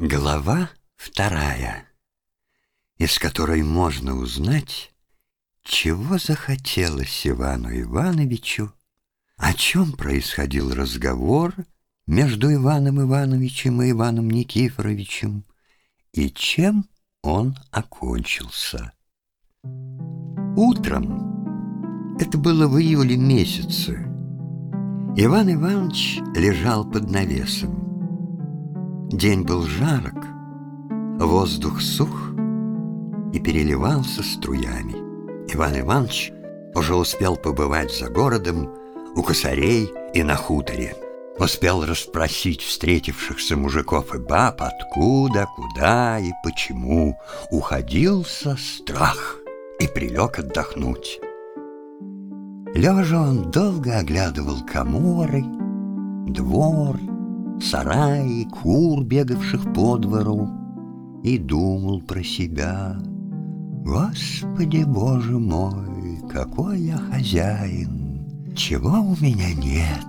Глава вторая, из которой можно узнать, чего захотелось Ивану Ивановичу, о чем происходил разговор между Иваном Ивановичем и Иваном Никифоровичем, и чем он окончился. Утром, это было в июле месяце, Иван Иванович лежал под навесом. День был жарок, воздух сух и переливался струями. Иван Иванович уже успел побывать за городом, у косарей и на хуторе. Успел расспросить встретившихся мужиков и баб, откуда, куда и почему. Уходился страх и прилег отдохнуть. Лежа он долго оглядывал коморы, двор, сараи, кур, бегавших по двору, и думал про себя. Господи, Боже мой, какой я хозяин! Чего у меня нет?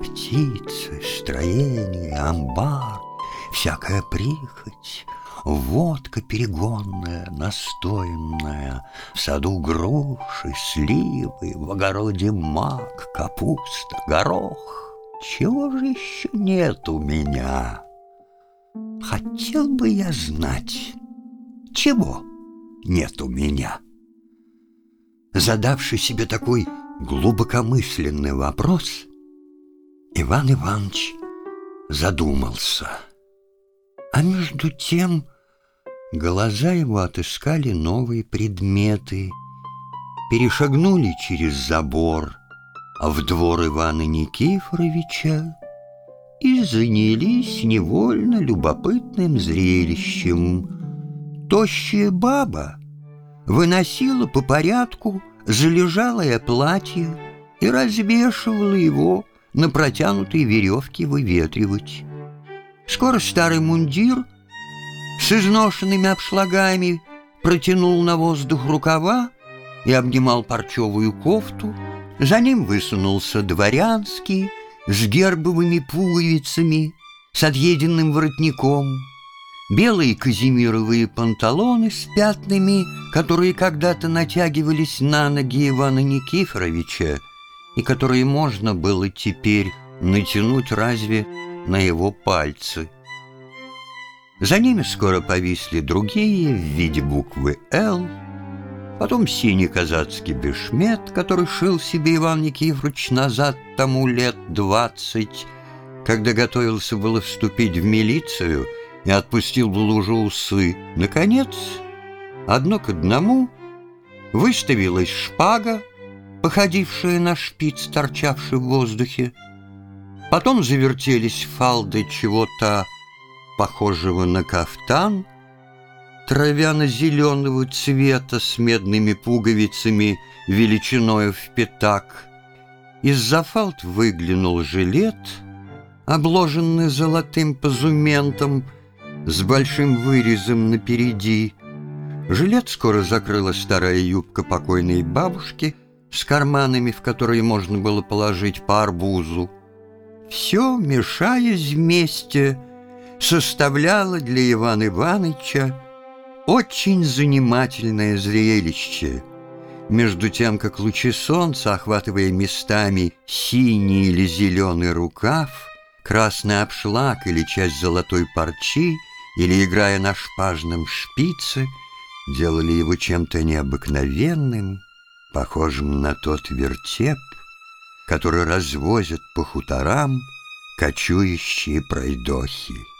Птицы, строение, амбар, всякая прихоть, Водка перегонная, настоянная, В саду груши, сливы, В огороде мак, капуста, горох. Чего же еще нет у меня? Хотел бы я знать, чего нет у меня. Задавший себе такой глубокомысленный вопрос, Иван Иванович задумался. А между тем глаза его отыскали новые предметы, перешагнули через забор — в двор Ивана Никифоровича и занялись невольно любопытным зрелищем. Тощая баба выносила по порядку залежалое платье и развешивала его на протянутой веревке выветривать. Скоро старый мундир с изношенными обшлагами протянул на воздух рукава и обнимал парчевую кофту, за ним высунулся дворянский с гербовыми пуговицами, с отъеденным воротником, белые казимировые панталоны с пятнами, которые когда-то натягивались на ноги Ивана Никифоровича и которые можно было теперь натянуть разве на его пальцы. За ними скоро повисли другие в виде буквы «Л», Потом синий казацкий бешмет, который шил себе Иван Никифорович назад тому лет двадцать, когда готовился было вступить в милицию и отпустил в лужу усы. Наконец, одно к одному выставилась шпага, походившая на шпиц, торчавший в воздухе. Потом завертелись фалды чего-то похожего на кафтан — травяно-зеленого цвета с медными пуговицами величиною в пятак. Из-за фалт выглянул жилет, обложенный золотым позументом с большим вырезом напереди. Жилет скоро закрыла старая юбка покойной бабушки с карманами, в которые можно было положить по арбузу. Все, мешаясь вместе, составляло для Ивана Ивановича очень занимательное зрелище. Между тем, как лучи солнца, охватывая местами синий или зеленый рукав, красный обшлаг или часть золотой парчи, или играя на шпажном шпице, делали его чем-то необыкновенным, похожим на тот вертеп, который развозят по хуторам кочующие пройдохи.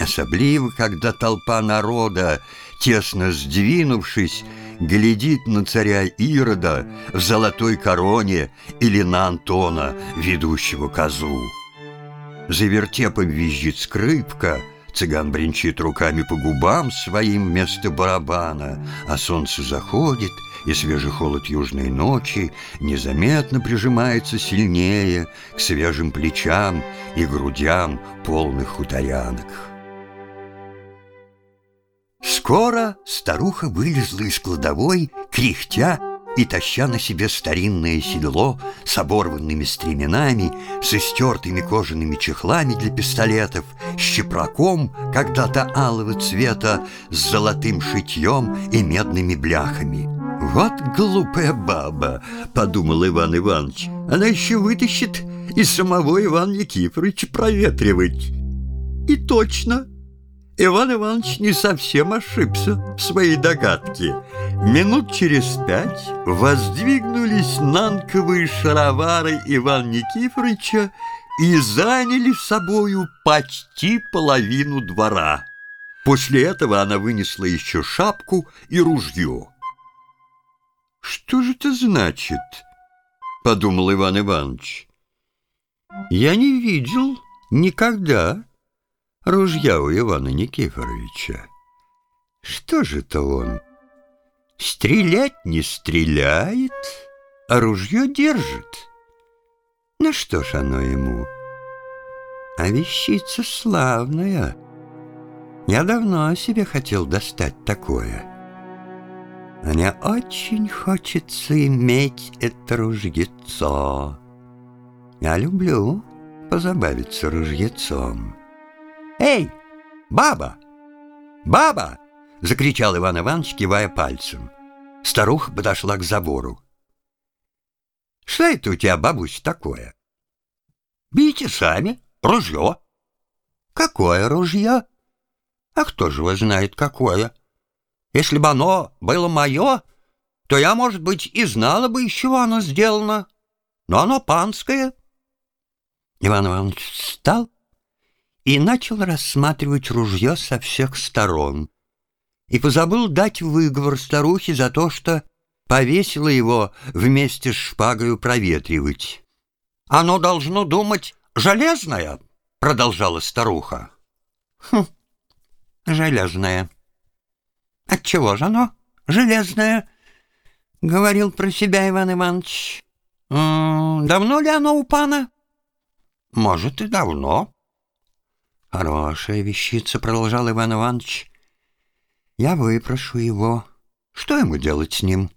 Особливо, когда толпа народа, тесно сдвинувшись, глядит на царя Ирода в золотой короне или на Антона, ведущего козу. За вертепом визжит скрипка, цыган бренчит руками по губам своим вместо барабана, а солнце заходит, и свежий холод южной ночи незаметно прижимается сильнее к свежим плечам и грудям полных хуторянок. Скоро старуха вылезла из кладовой, кряхтя и таща на себе старинное седло с оборванными стременами, с истертыми кожаными чехлами для пистолетов, с чепраком, когда-то алого цвета, с золотым шитьем и медными бляхами. «Вот глупая баба!» — подумал Иван Иванович. «Она еще вытащит и самого Ивана Никифоровича проветривать». И точно, Иван Иванович не совсем ошибся в своей догадке. Минут через пять воздвигнулись нанковые шаровары Ивана Никифоровича и заняли собою почти половину двора. После этого она вынесла еще шапку и ружье. «Что же это значит?» — подумал Иван Иванович. «Я не видел никогда ружья у Ивана Никифоровича. Что же это он? Стрелять не стреляет, а ружье держит. Ну что ж оно ему? А вещица славная. Я давно себе хотел достать такое. Мне очень хочется иметь это ружьецо. Я люблю позабавиться ружьецом. «Эй, баба! Баба!» — закричал Иван Иванович, кивая пальцем. Старуха подошла к забору. «Что это у тебя, бабусь, такое?» «Бейте сами, ружье». «Какое ружье?» «А кто же его знает, какое?» «Если бы оно было мое, то я, может быть, и знала бы, из чего оно сделано. Но оно панское». Иван Иванович встал и начал рассматривать ружье со всех сторон. И позабыл дать выговор старухе за то, что повесила его вместе с шпагою проветривать. «Оно должно думать железное», — продолжала старуха. «Хм, железное. Отчего же оно железное?» — говорил про себя Иван Иванович. «Давно ли оно у пана?» «Может, и давно», «Хорошая вещица», — продолжал Иван Иванович. «Я выпрошу его. Что ему делать с ним?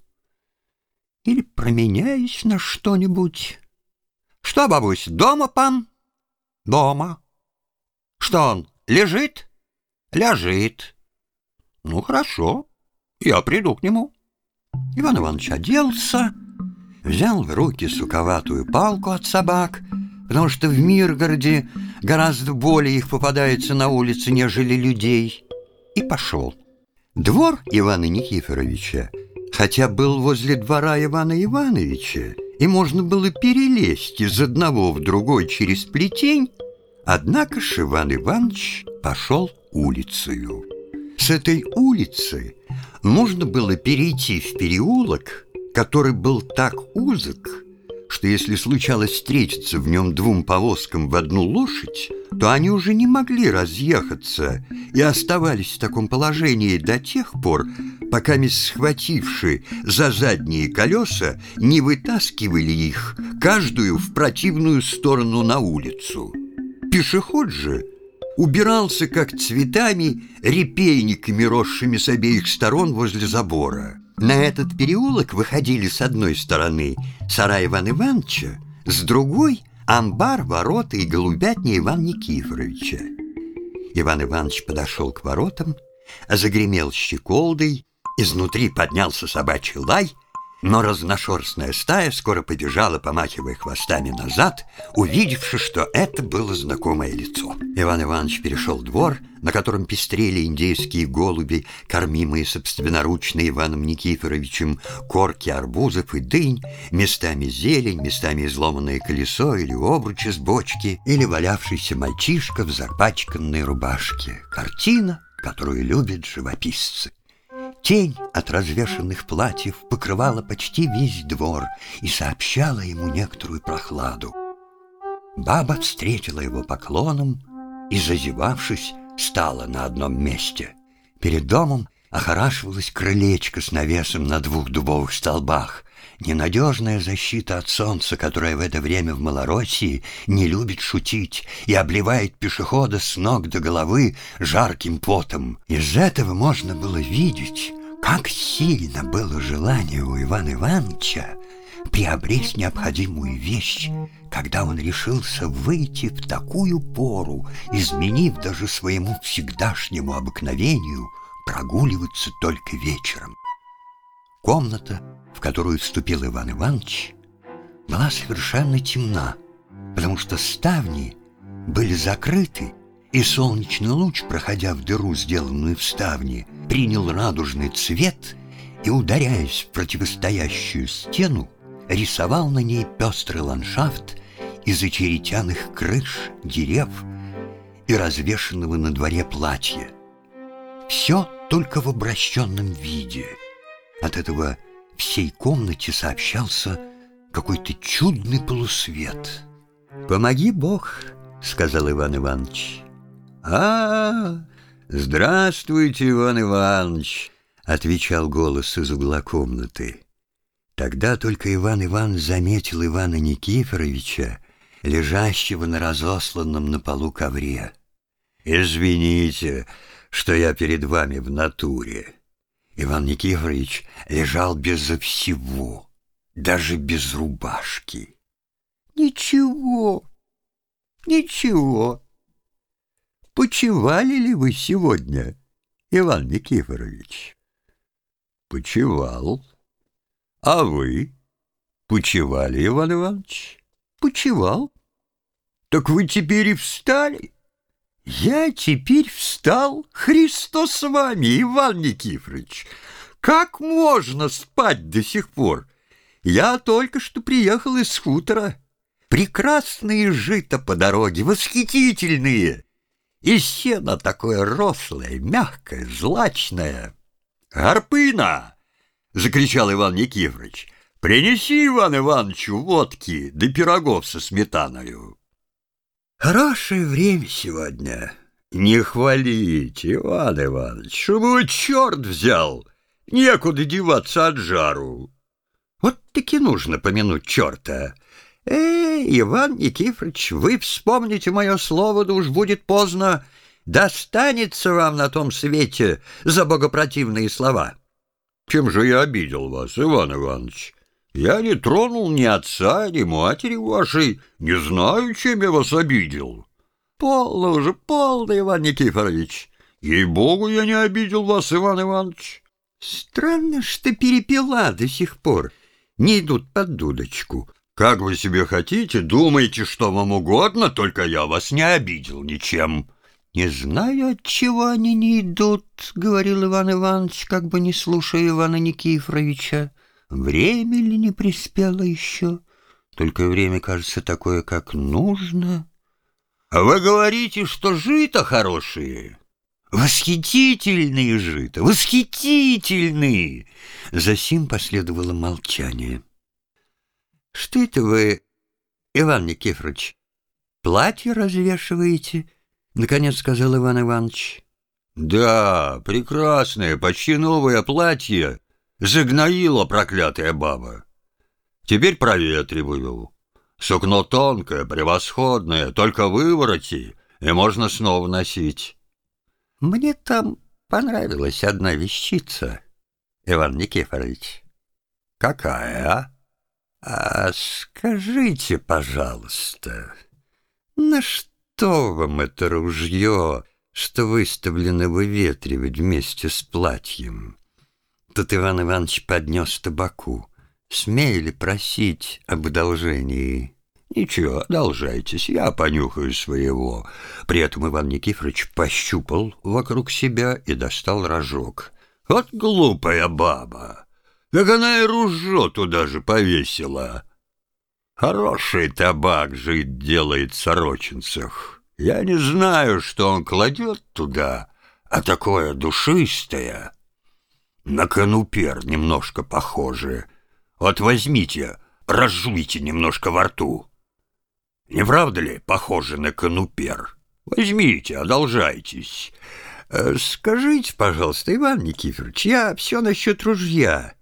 Или променяюсь на что-нибудь?» «Что, бабусь, дома пан?» «Дома». «Что он, лежит?» «Лежит». «Ну, хорошо, я приду к нему». Иван Иванович оделся, взял в руки суковатую палку от собак — потому что в Миргороде гораздо более их попадается на улице, нежели людей, и пошел. Двор Ивана Никифоровича, хотя был возле двора Ивана Ивановича, и можно было перелезть из одного в другой через плетень, однако ж Иван Иванович пошел улицею. С этой улицы нужно было перейти в переулок, который был так узок, что если случалось встретиться в нем двум повозкам в одну лошадь, то они уже не могли разъехаться и оставались в таком положении до тех пор, пока мисс схватившие за задние колеса не вытаскивали их, каждую в противную сторону на улицу. Пешеход же убирался как цветами, репейниками, росшими с обеих сторон возле забора. На этот переулок выходили с одной стороны сарай Ивана Ивановича, с другой — амбар, ворота и голубятня Ивана Никифоровича. Иван Иванович подошел к воротам, загремел щеколдой, изнутри поднялся собачий лай, но разношерстная стая скоро побежала, помахивая хвостами назад, увидевши, что это было знакомое лицо. Иван Иванович перешел двор, на котором пестрели индейские голуби, кормимые собственноручно Иваном Никифоровичем, корки арбузов и дынь, местами зелень, местами изломанное колесо или обруч из бочки, или валявшийся мальчишка в запачканной рубашке. Картина, которую любят живописцы. Тень от развешанных платьев покрывала почти весь двор и сообщала ему некоторую прохладу. Баба встретила его поклоном и, зазевавшись, стала на одном месте. Перед домом охорашивалось крылечко с навесом на двух дубовых столбах, ненадежная защита от солнца, которое в это время в Малороссии не любит шутить и обливает пешехода с ног до головы жарким потом. Из этого можно было видеть, Как сильно было желание у Ивана Ивановича приобрести необходимую вещь, когда он решился выйти в такую пору, изменив даже своему всегдашнему обыкновению прогуливаться только вечером. Комната, в которую вступил Иван Иванович, была совершенно темна, потому что ставни были закрыты, и солнечный луч, проходя в дыру, сделанную в ставне, принял радужный цвет и, ударяясь в противостоящую стену, рисовал на ней пестрый ландшафт из очеретяных крыш, дерев и развешенного на дворе платья. Все только в обращенном виде. От этого всей комнате сообщался какой-то чудный полусвет. «Помоги Бог», — сказал Иван Иванович. «А, здравствуйте, Иван Иванович», — отвечал голос из угла комнаты. Тогда только Иван Иванович заметил Ивана Никифоровича, лежащего на разосланном на полу ковре. «Извините, что я перед вами в натуре». Иван Никифорович лежал безо всего, даже без рубашки. «Ничего, ничего. Почевали ли вы сегодня, Иван Никифорович?» «Почевал. А вы? Почевали, Иван Иванович?» «Почевал. Так вы теперь и встали?» «Я теперь встал, Христос с вами, Иван Никифорович! Как можно спать до сих пор? Я только что приехал из хутора. Прекрасные жито по дороге, восхитительные. И сено такое рослое, мягкое, злачное. «Гарпына!» — закричал Иван Никифорович. «Принеси Иван Ивановичу водки да пирогов со сметаною». Хорошее время сегодня. Не хвалите, Иван Иванович, чтобы черт взял. Некуда деваться от жару. Вот таки нужно помянуть черта. Эй, Иван Никифорович, вы вспомните мое слово, да уж будет поздно. Достанется вам на том свете за богопротивные слова. Чем же я обидел вас, Иван Иванович? Я не тронул ни отца, ни матери вашей, не знаю, чем я вас обидел. Полно уже, полно, Иван Никифорович. Ей-богу, я не обидел вас, Иван Иванович. Странно, что перепела до сих пор. Не идут под дудочку. Как вы себе хотите, думайте, что вам угодно, только я вас не обидел ничем. Не знаю, от чего они не идут, — говорил Иван Иванович, как бы не слушая Ивана Никифоровича. Время ли не приспело еще? Только время, кажется, такое, как нужно. А вы говорите, что жито хорошие. Восхитительные жито, восхитительные. Засим последовало молчание. Что это вы, Иван Никифорович, платье развешиваете? Наконец сказал Иван Иванович. Да, прекрасное, почти новое платье Загноила проклятая баба. Теперь проветриваю. Сукно тонкое, превосходное, только вывороти, и можно снова носить. Мне там понравилась одна вещица, Иван Никифорович. Какая, а? А скажите, пожалуйста, на что вам это ружье, что выставлено выветривать вместе с платьем? Тут Иван Иванович поднес табаку. Смеяли просить об одолжении? Ничего, одолжайтесь, я понюхаю своего. При этом Иван Никифорович пощупал вокруг себя и достал рожок. Вот глупая баба! Как она и ружо туда же повесила. Хороший табак жить делает сорочинцах. Я не знаю, что он кладет туда, а такое душистое — на канупер немножко похоже. Вот возьмите, разжуйте немножко во рту. Не правда ли похоже на канупер? Возьмите, одолжайтесь. Э, скажите, пожалуйста, Иван Никифорович, я все насчет ружья.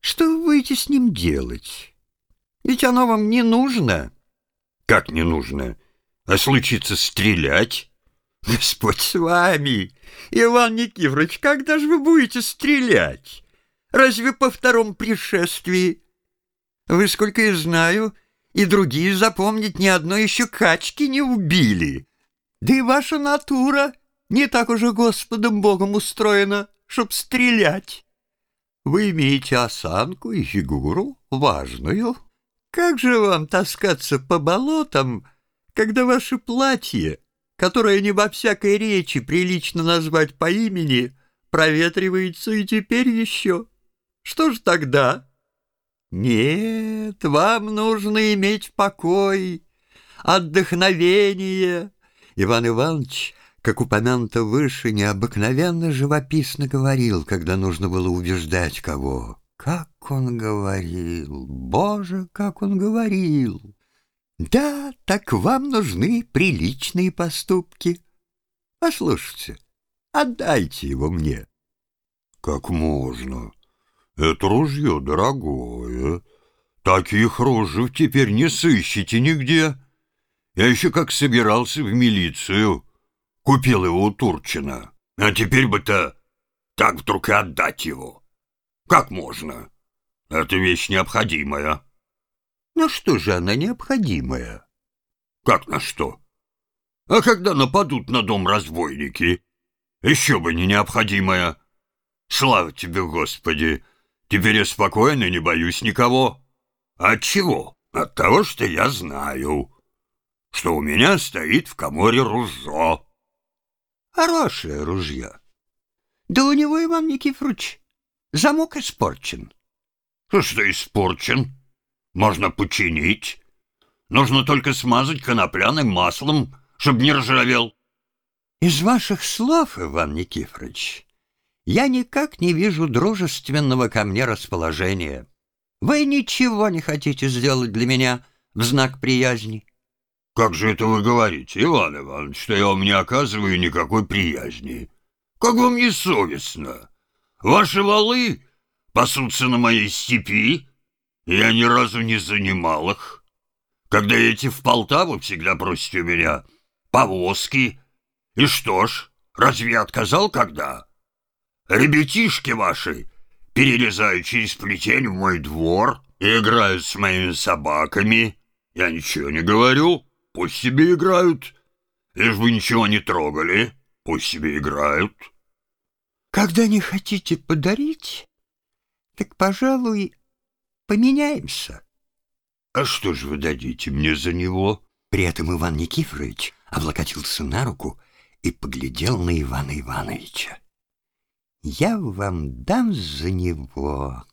Что вы будете с ним делать? Ведь оно вам не нужно. Как не нужно? А случится стрелять? Господь с вами! Иван Никифорович, когда же вы будете стрелять? Разве по втором пришествии? Вы, сколько я знаю, и другие запомнить ни одной еще качки не убили. Да и ваша натура не так уже Господом Богом устроена, чтоб стрелять. Вы имеете осанку и фигуру важную. Как же вам таскаться по болотам, когда ваше платье, которое не во всякой речи прилично назвать по имени, проветривается и теперь еще? Что ж тогда? Нет, вам нужно иметь покой, отдохновение. Иван Иванович как упомянуто выше, необыкновенно живописно говорил, когда нужно было убеждать кого. Как он говорил! Боже, как он говорил! Да, так вам нужны приличные поступки. Послушайте, отдайте его мне. Как можно? Это ружье дорогое. Таких ружев теперь не сыщете нигде. Я еще как собирался в милицию. Купил его у Турчина. А теперь бы-то так вдруг и отдать его. Как можно? Это вещь необходимая. На что же она необходимая? Как на что? А когда нападут на дом разбойники? Еще бы не необходимая. Слава тебе, Господи! Теперь я спокойно не боюсь никого. От чего? От того, что я знаю, что у меня стоит в коморе ружье. Хорошее ружье. Да у него, Иван Никифорович, замок испорчен. Что испорчен? Можно починить. Нужно только смазать конопляным маслом, чтобы не ржавел. Из ваших слов, Иван Никифорович, я никак не вижу дружественного ко мне расположения. Вы ничего не хотите сделать для меня в знак приязни. «Как же это вы говорите, Иван Иванович, что я вам не оказываю никакой приязни? Как вам не совестно? Ваши валы пасутся на моей степи, я ни разу не занимал их. Когда эти в Полтаву, всегда просите у меня повозки. И что ж, разве я отказал когда? Ребятишки ваши перелезают через плетень в мой двор и играют с моими собаками. Я ничего не говорю». Пусть себе играют. Лишь бы ничего не трогали, пусть себе играют. Когда не хотите подарить, так, пожалуй, поменяемся. А что же вы дадите мне за него? При этом Иван Никифорович облокотился на руку и поглядел на Ивана Ивановича. Я вам дам за него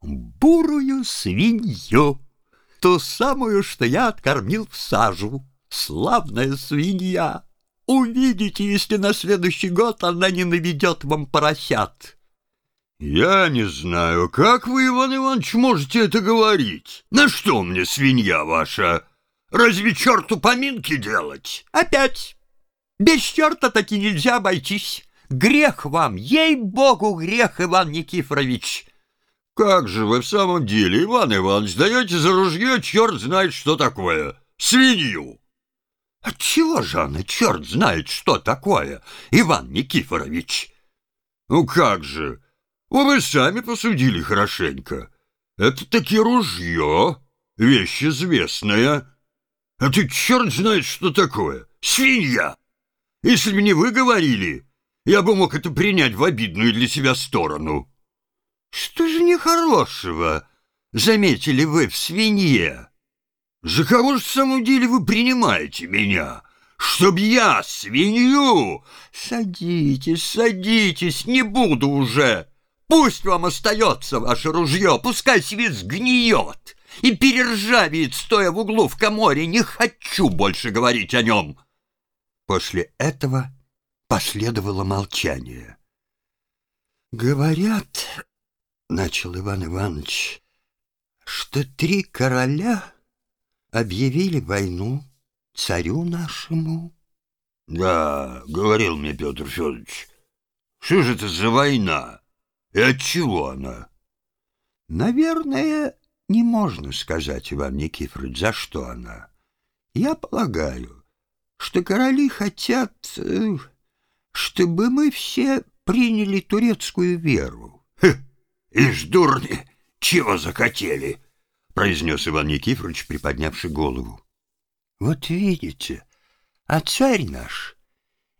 бурую свинью ту самую, что я откормил в сажу. Славная свинья! Увидите, если на следующий год она не наведет вам поросят. Я не знаю, как вы, Иван Иванович, можете это говорить? На что мне свинья ваша? Разве черту поминки делать? Опять! Без черта таки нельзя обойтись. Грех вам, ей-богу, грех, Иван Никифорович. «Как же вы в самом деле, Иван Иванович, даете за ружье черт знает что такое? Свинью!» «Отчего же она, черт знает, что такое, Иван Никифорович?» «Ну как же, вы бы сами посудили хорошенько. Это таки ружье, вещь известная. А ты черт знает, что такое, свинья! Если бы не вы говорили, я бы мог это принять в обидную для себя сторону». Что же нехорошего заметили вы в свинье? За кого же в самом деле вы принимаете меня? Чтоб я свинью? Садитесь, садитесь, не буду уже. Пусть вам остается ваше ружье, пускай себе сгниет и перержавеет, стоя в углу в коморе. Не хочу больше говорить о нем. После этого последовало молчание. Говорят, — начал Иван Иванович, — что три короля объявили войну царю нашему. — Да, — говорил мне Петр Федорович, — что же это за война и от чего она? — Наверное, не можно сказать, Иван Никифорович, за что она. Я полагаю, что короли хотят, э, чтобы мы все приняли турецкую веру. «Ишь, дурни, чего захотели?» — произнес Иван Никифорович, приподнявший голову. Вот видите, а царь наш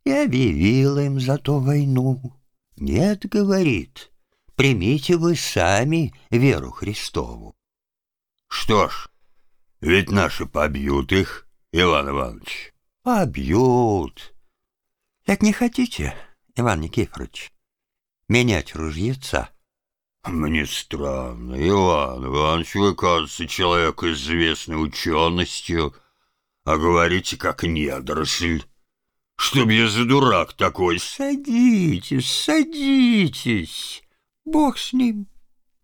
и объявил им за то войну. Нет, говорит, примите вы сами веру Христову. Что ж, ведь наши побьют их, Иван Иванович. Побьют. Как не хотите, Иван Никифорович, менять ружьеца? Мне странно, Иван Иванович, вы, кажется, человек известной ученостью, а говорите, как недоросль. Чтоб я за дурак такой. Садитесь, садитесь. Бог с ним.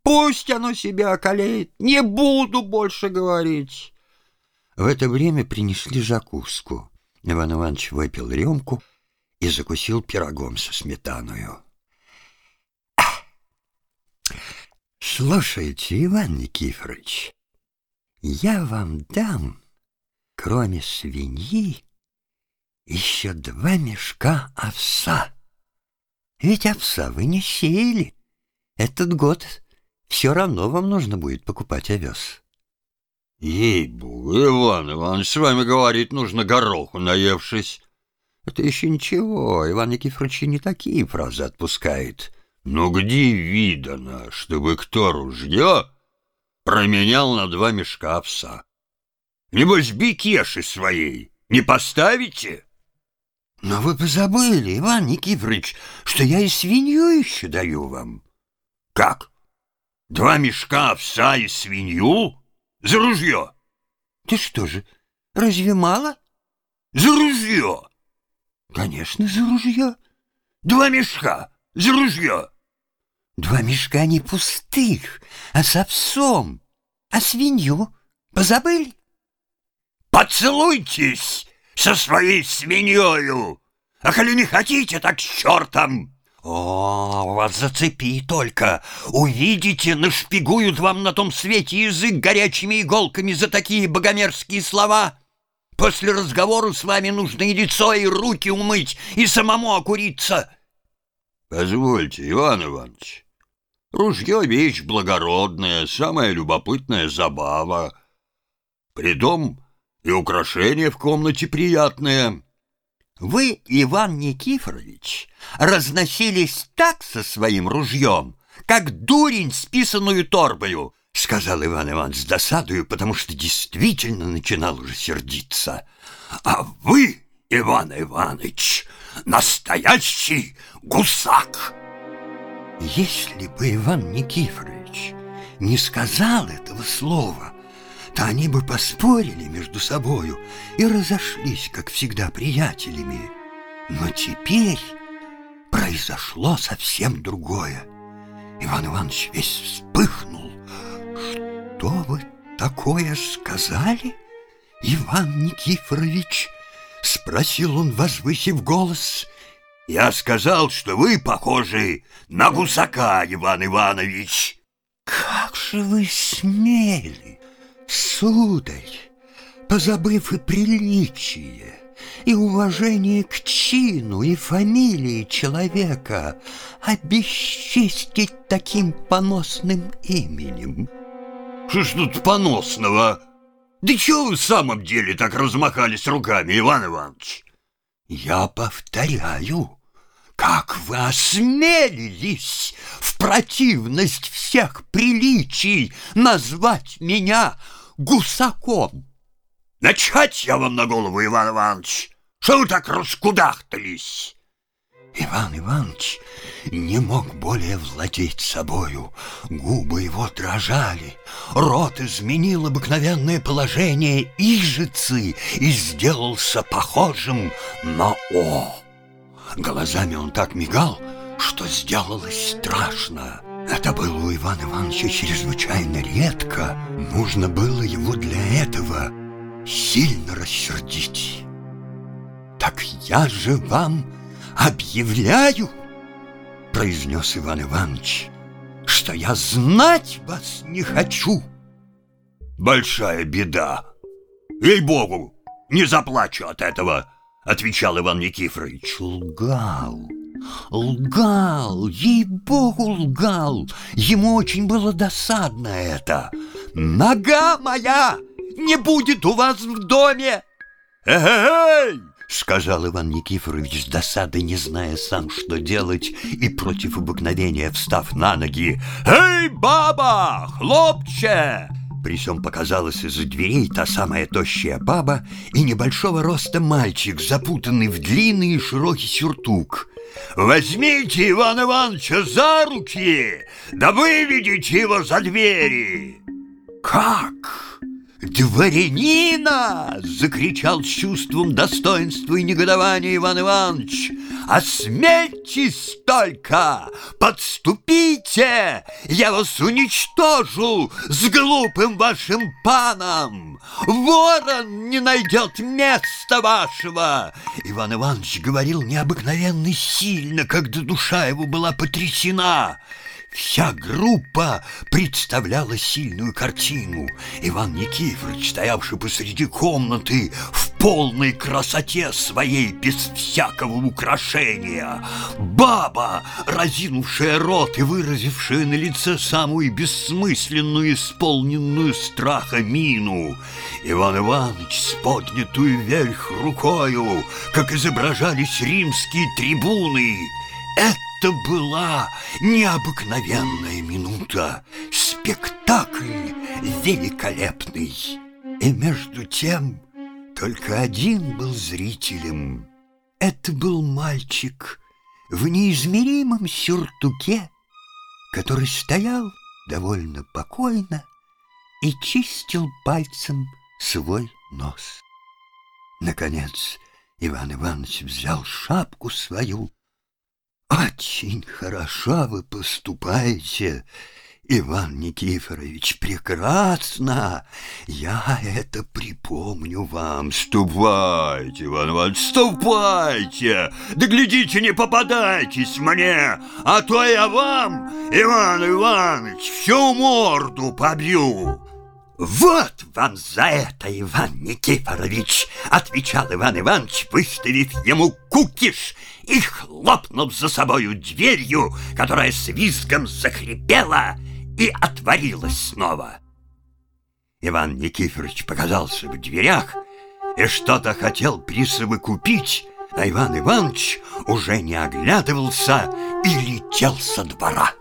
Пусть оно себя околеет. Не буду больше говорить. В это время принесли закуску. Иван Иванович выпил рюмку и закусил пирогом со сметаною. Слушайте, Иван Никифорович, я вам дам, кроме свиньи, еще два мешка овса. Ведь овса вы не сеяли. Этот год все равно вам нужно будет покупать овес. Ей-богу, Иван Иванович, с вами говорить нужно гороху, наевшись. Это еще ничего, Иван Никифорович не такие фразы отпускает. Но где видано, чтобы кто ружье променял на два мешка овса? Небось, бикеши своей не поставите? Но вы позабыли, Иван Никифорович, что я и свинью еще даю вам. Как? Два мешка овса и свинью? За ружье? Ты что же, разве мало? За ружье? Конечно, за ружье. Два мешка за ружье. Два мешка не пустых, а с овсом. А свинью позабыли? Поцелуйтесь! со своей свиньёю. А коли не хотите, так с чертом. О, вас зацепи только. Увидите, нашпигуют вам на том свете язык горячими иголками за такие богомерзкие слова. После разговора с вами нужно и лицо, и руки умыть, и самому окуриться. Позвольте, Иван Иванович, ружье — вещь благородная, самая любопытная забава. Придом и украшения в комнате приятные. Вы, Иван Никифорович, разносились так со своим ружьем, как дурень с писаную торбою, сказал Иван Иванович с досадою, потому что действительно начинал уже сердиться. А вы, Иван Иванович, настоящий гусак. Если бы Иван Никифорович не сказал этого слова, то они бы поспорили между собою и разошлись, как всегда, приятелями. Но теперь произошло совсем другое. Иван Иванович весь вспыхнул. «Что вы такое сказали, Иван Никифорович?» Спросил он, возвысив голос. «Я сказал, что вы похожи на гусака, Иван Иванович!» «Как же вы смели!» Сударь, позабыв и приличие, и уважение к чину и фамилии человека, обесчистить таким поносным именем. Что ж тут поносного? Да чего вы в самом деле так размахались руками, Иван Иванович? Я повторяю, как вы осмелились в противность всех приличий назвать меня гусаком? Начать я вам на голову, Иван Иванович! Что вы так раскудахтались? Иван Иванович не мог более владеть собою. Губы его дрожали, рот изменил обыкновенное положение ижицы и сделался похожим на «О». Глазами он так мигал, что сделалось страшно. Это было у Ивана Ивановича чрезвычайно редко. Нужно было его для этого сильно рассердить. «Так я же вам объявляю, — произнес Иван Иванович, — что я знать вас не хочу». «Большая беда! Ей-богу! не заплачу от этого, отвечал Иван Никифорович. Лгал, лгал, ей-богу, лгал. Ему очень было досадно это. Нога моя не будет у вас в доме. Эй! Сказал Иван Никифорович с досадой, не зная сам, что делать, и против обыкновения встав на ноги. «Эй, баба, хлопче!» При всем показалась из-за дверей та самая тощая баба и небольшого роста мальчик, запутанный в длинный и широкий сюртук. «Возьмите Ивана Ивановича за руки, да выведите его за двери!» «Как?» «Дворянина!» — закричал с чувством достоинства и негодования Иван Иванович. «Осмельтесь только! Подступите! Я вас уничтожу с глупым вашим паном! Ворон не найдет места вашего!» Иван Иванович говорил необыкновенно сильно, когда душа его была потрясена. Вся группа представляла сильную картину. Иван Никифорович, стоявший посреди комнаты в полной красоте своей, без всякого украшения. Баба, разинувшая рот и выразившая на лице самую бессмысленную, исполненную страха мину. Иван Иванович с поднятую вверх рукою, как изображались римские трибуны. Это это была необыкновенная минута, спектакль великолепный. И между тем только один был зрителем. Это был мальчик в неизмеримом сюртуке, который стоял довольно покойно и чистил пальцем свой нос. Наконец Иван Иванович взял шапку свою очень хорошо вы поступаете, Иван Никифорович, прекрасно. Я это припомню вам. Ступайте, Иван Иванович, ступайте. Да глядите, не попадайтесь мне, а то я вам, Иван Иванович, всю морду побью. «Вот вам за это, Иван Никифорович!» — отвечал Иван Иванович, выставив ему кукиш и хлопнув за собою дверью, которая с визгом захрипела и отворилась снова. Иван Никифорович показался в дверях и что-то хотел присовокупить, а Иван Иванович уже не оглядывался и летел со двора.